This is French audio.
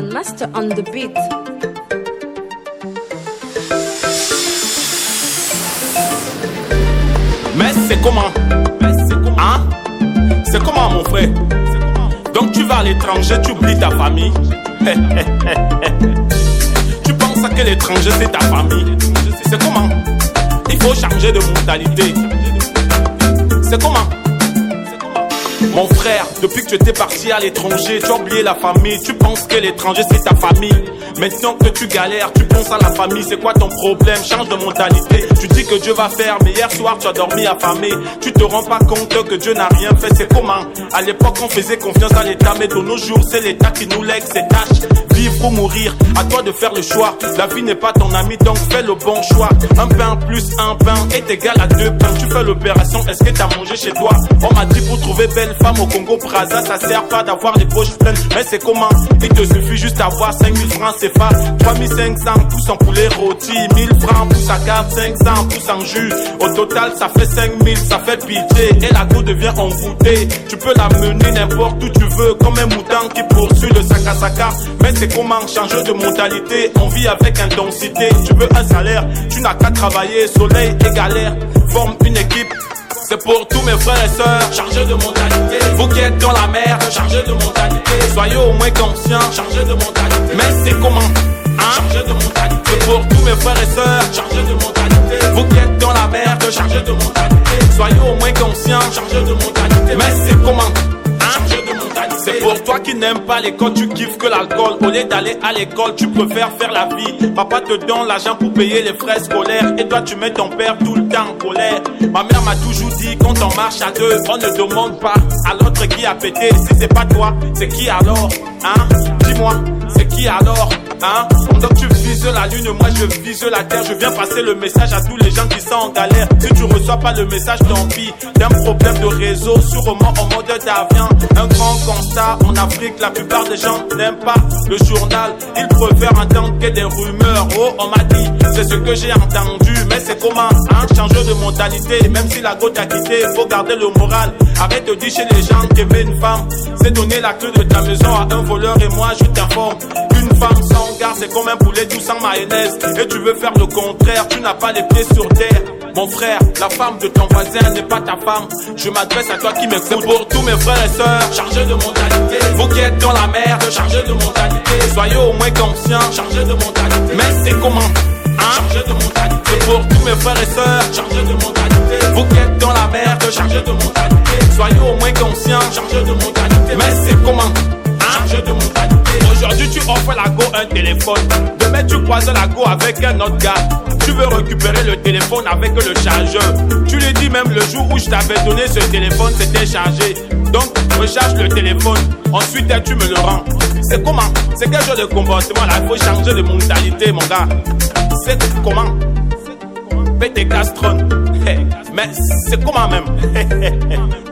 Master on the beat. Mais c'est comment? Hein? C'est comment mon frère? Donc tu vas à l'étranger, tu oublies ta famille. tu penses que l'étranger c'est ta famille. C'est comment? Il faut changer de mentalité. C'est comment? Mon frère, depuis que tu étais parti à l'étranger, tu as oublié la famille. Tu penses que l'étranger c'est ta famille. Maintenant que tu galères, tu penses à la famille. C'est quoi ton problème? Change de mentalité. Tu dis que Dieu va faire, mais hier soir tu as dormi affamé. Tu te rends pas compte que Dieu n'a rien fait. C'est comment À l'époque on faisait confiance à l'État, mais de nos jours c'est l'État qui nous lègue ses tâches. Vivre ou mourir, à toi de faire le choix. La vie n'est pas ton ami, donc fais le bon choix. Un pain plus un pain est égal à deux pains. Tu fais l'opération, est-ce que t'as mangé chez toi? On m'a dit pour trouver belle femme au Congo Brazza, ça sert pas d'avoir les poches pleines. Mais c'est comment? Il te suffit juste d'avoir 5000 francs CFA, 3500 pouces en poulet rôti, 1000 francs pouces à carte, 500 pouces en jus. Au total, ça fait 5000, ça fait pitié. Et la go devient envoûtée. Tu peux la mener n'importe où tu veux, comme un mouton qui poursuit le sac à sac. Mais c'est comment? Changer de mentalité On vit avec intensité. Tu veux un salaire, tu n'as qu'à travailler, soleil et galère. Forme une équipe. C'est pour tous mes frères et sœurs, chargés de mentalité. Êtes dans la merde, chargés de mentalité. Soyez au moins conscients, chargés de mentalité. Mais c'est comment hein? Chargés de mentalité. Pour tous mes frères et sœurs, chargés de mentalité. Vous qui êtes dans la merde, chargés de mentalité. Soyez au moins conscients, chargés de mentalité. Mais c'est C'est pour toi qui n'aimes pas l'école, tu kiffes que l'alcool. Au lieu d'aller à l'école, tu préfères faire la vie. Papa te donne l'argent pour payer les frais scolaires. Et toi, tu mets ton père tout le temps en colère. Ma mère m'a toujours dit, quand on marche à deux, on ne demande pas à l'autre qui a pété. Si c'est pas toi, c'est qui alors Hein? Dis-moi, c'est qui alors Hein? Que tu vises la lune, moi je vise la terre. Je viens passer le message à tous les gens qui sont en galère. Si tu reçois pas le message, tant pis. D'un problème de réseau, sûrement en mode d'avion. Un grand constat en Afrique, la plupart des gens n'aiment pas le journal. Ils préfèrent entendre des rumeurs. Oh, on m'a dit, c'est ce que j'ai entendu. Mais c'est comment hein? Changer de mentalité. Même si la goutte a quitté, faut garder le moral. Arrête de dire chez les gens qu'aimer une femme, c'est donner la clé de ta maison à un voleur. Et moi, je t'informe. C'est comme un poulet doux sans mayonnaise. Et tu veux faire le contraire, tu n'as pas les pieds sur terre. Mon frère, la femme de ton voisin n'est pas ta femme. Je m'adresse à toi qui m'écoute. C'est pour tous mes frères et sœurs, chargés de mentalité. Vous qui êtes dans la merde, chargés de mentalité. Soyez au moins conscients, chargés de mentalité. Mais c'est comment Hein? Chargés de mentalité. C'est pour tous mes frères et sœurs, chargés de mentalité. Offres la go un téléphone. Demain, tu croises la go avec un autre gars. Tu veux récupérer le téléphone avec le chargeur. Tu lui dis même le jour où je t'avais donné ce téléphone, c'était chargé. Donc, recharge le téléphone. Ensuite, tu me le rends. C'est comment? C'est quel genre de comportement là? Il faut changer de mentalité, mon gars. C'est comment? Fais tes. Mais c'est comment même?